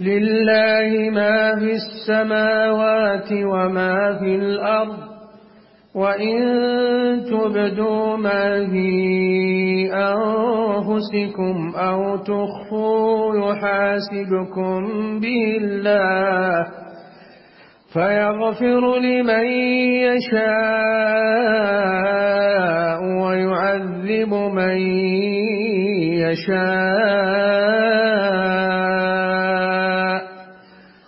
لله ما في السماوات وما في الأرض وإن تبدوا ما في أنفسكم أو تخفوا يحاسبكم به الله فيغفر لمن يشاء ويعذب من يشاء.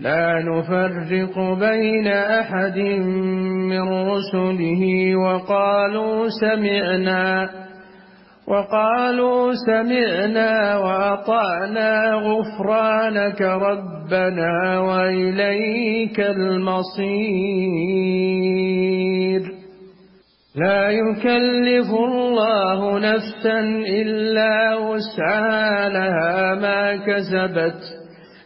لا نفرق بين أحد من رسله وقالوا سمعنا وقالوا سمعنا وأطعنا غفرانك ربنا وإليك المصير. لا يكلف الله نفسا إلا وسعها لها ما كسبت.